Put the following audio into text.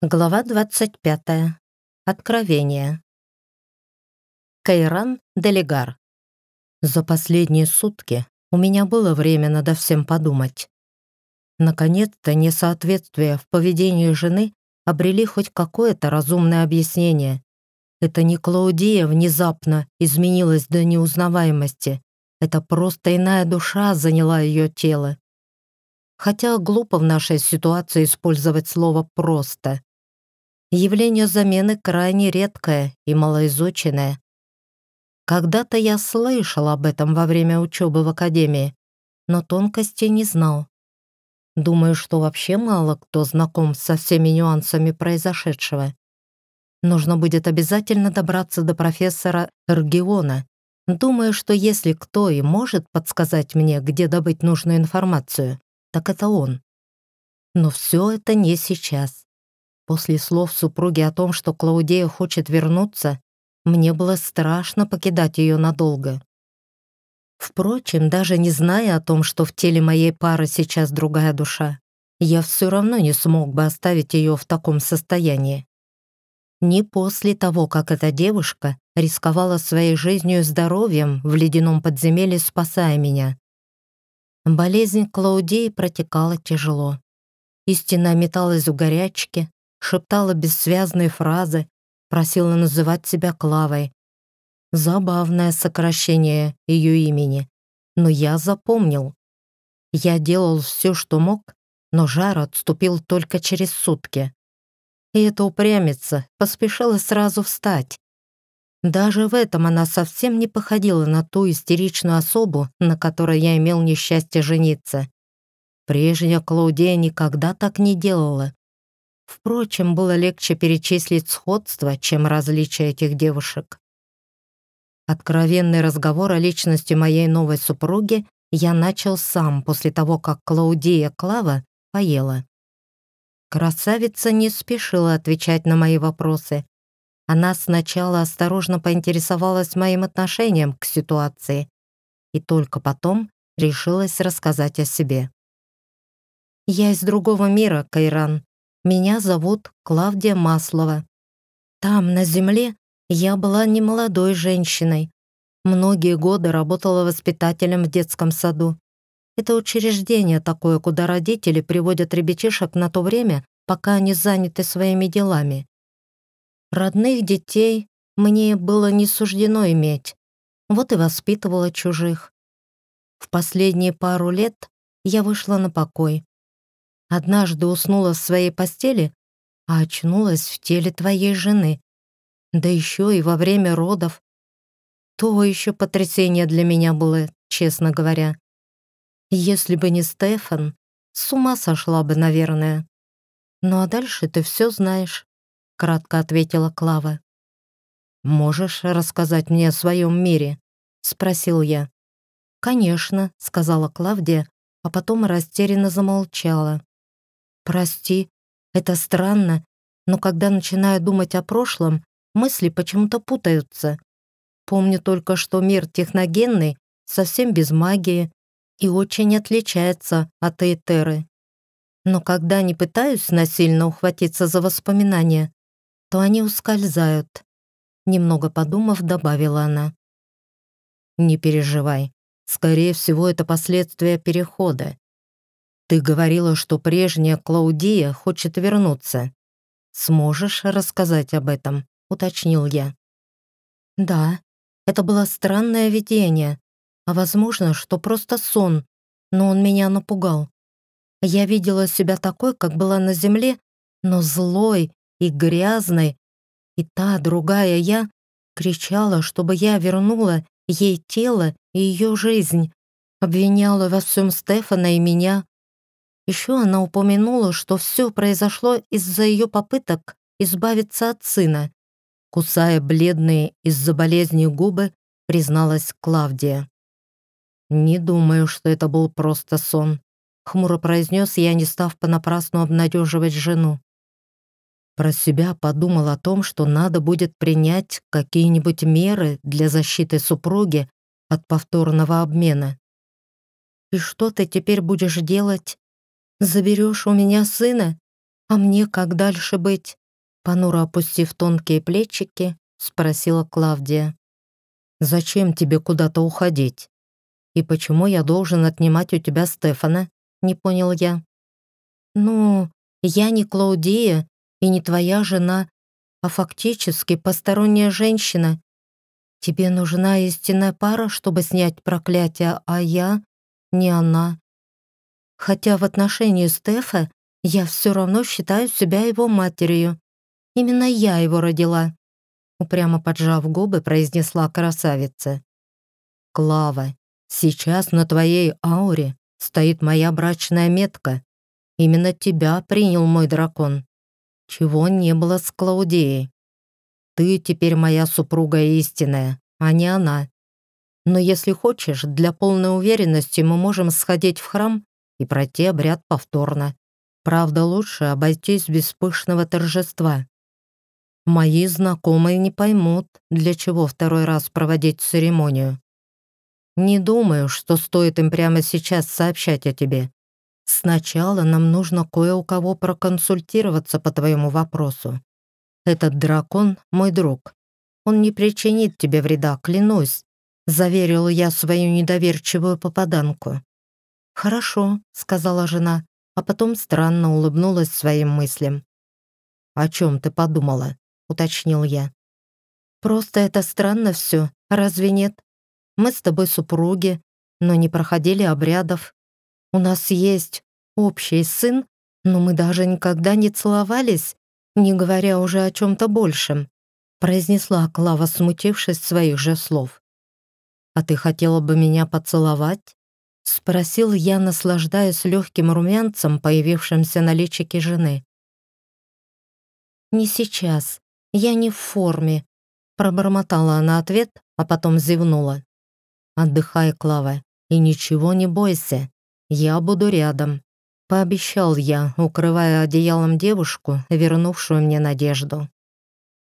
Глава 25. Откровение. Кайран Делегар. За последние сутки у меня было время надо всем подумать. Наконец-то несоответствия в поведении жены обрели хоть какое-то разумное объяснение. Это не Клаудия внезапно изменилась до неузнаваемости. Это просто иная душа заняла ее тело. Хотя глупо в нашей ситуации использовать слово «просто». Явление замены крайне редкое и малоизученное. Когда-то я слышал об этом во время учебы в академии, но тонкостей не знал. Думаю, что вообще мало кто знаком со всеми нюансами произошедшего. Нужно будет обязательно добраться до профессора Эргиона. Думаю, что если кто и может подсказать мне, где добыть нужную информацию, так это он. Но все это не сейчас. После слов супруги о том, что Клаудея хочет вернуться, мне было страшно покидать ее надолго. Впрочем, даже не зная о том, что в теле моей пары сейчас другая душа, я все равно не смог бы оставить ее в таком состоянии. Не после того, как эта девушка рисковала своей жизнью и здоровьем в ледяном подземелье, спасая меня. Болезнь Клаудеи протекала тяжело. Истина металась в горячке, шептала бессвязные фразы, просила называть себя Клавой. Забавное сокращение ее имени, но я запомнил. Я делал все, что мог, но жар отступил только через сутки. И эта упрямица поспешила сразу встать. Даже в этом она совсем не походила на ту истеричную особу, на которой я имел несчастье жениться. Прежняя Клаудия никогда так не делала. Впрочем, было легче перечислить сходство, чем различия этих девушек. Откровенный разговор о личности моей новой супруги я начал сам после того, как Клаудия Клава поела. Красавица не спешила отвечать на мои вопросы. Она сначала осторожно поинтересовалась моим отношением к ситуации и только потом решилась рассказать о себе. «Я из другого мира, Кайран», меня зовут Клавдия Маслова. Там, на земле, я была немолодой женщиной. Многие годы работала воспитателем в детском саду. Это учреждение такое, куда родители приводят ребятишек на то время, пока они заняты своими делами. Родных детей мне было не суждено иметь. Вот и воспитывала чужих. В последние пару лет я вышла на покой. Однажды уснула в своей постели, а очнулась в теле твоей жены. Да еще и во время родов. То еще потрясение для меня было, честно говоря. Если бы не Стефан, с ума сошла бы, наверное. Ну а дальше ты все знаешь, кратко ответила Клава. «Можешь рассказать мне о своем мире?» — спросил я. «Конечно», — сказала Клавдия, а потом растерянно замолчала. Прости, это странно, но когда начинаю думать о прошлом, мысли почему-то путаются. Помню только, что мир техногенный, совсем без магии и очень отличается от Эйтеры. Но когда не пытаюсь насильно ухватиться за воспоминания, то они ускользают. Немного подумав, добавила она. «Не переживай. Скорее всего, это последствия перехода. Ты говорила, что прежняя Клаудия хочет вернуться. Сможешь рассказать об этом?» — уточнил я. «Да, это было странное видение, а возможно, что просто сон, но он меня напугал. Я видела себя такой, как была на земле, но злой и грязной, и та другая я кричала, чтобы я вернула ей тело и ее жизнь, обвиняла во всем Стефана и меня, еще она упомянула, что все произошло из-за ее попыток избавиться от сына. Кусая бледные из-за болезни губы, призналась Клавдия. «Не думаю, что это был просто сон», — хмуро произнес я, не став понапрасну обнадеживать жену. Про себя подумал о том, что надо будет принять какие-нибудь меры для защиты супруги от повторного обмена. «И что ты теперь будешь делать?» Заберешь у меня сына? «А мне как дальше быть?» Понуро опустив тонкие плечики, спросила Клавдия. «Зачем тебе куда-то уходить? И почему я должен отнимать у тебя Стефана?» Не понял я. «Ну, я не Клаудия и не твоя жена, а фактически посторонняя женщина. Тебе нужна истинная пара, чтобы снять проклятие, а я не она. Хотя в отношении Стефа я все равно считаю себя его матерью. Именно я его родила», — упрямо поджав губы, произнесла красавица. «Клава, сейчас на твоей ауре стоит моя брачная метка. Именно тебя принял мой дракон. Чего не было с Клаудией. Ты теперь моя супруга истинная, а не она. Но если хочешь, для полной уверенности мы можем сходить в храм и пройти обряд повторно. Правда, лучше обойтись без пышного торжества. Мои знакомые не поймут, для чего второй раз проводить церемонию. Не думаю, что стоит им прямо сейчас сообщать о тебе. Сначала нам нужно кое у кого проконсультироваться по твоему вопросу. Этот дракон — мой друг. Он не причинит тебе вреда, клянусь», — заверил я свою недоверчивую попаданку. «Хорошо», — сказала жена, а потом странно улыбнулась своим мыслям. «О чем ты подумала?» — уточнил я. «Просто это странно все, разве нет? Мы с тобой супруги, но не проходили обрядов. У нас есть общий сын, но мы даже никогда не целовались, не говоря уже о чем-то большем», произнесла Клава, смутившись своих же слов. «А ты хотела бы меня поцеловать?» Спросил я, наслаждаясь легким румянцем, появившимся на личике жены. «Не сейчас. Я не в форме», — пробормотала она ответ, а потом зевнула. «Отдыхай, Клава, и ничего не бойся. Я буду рядом», — пообещал я, укрывая одеялом девушку, вернувшую мне надежду.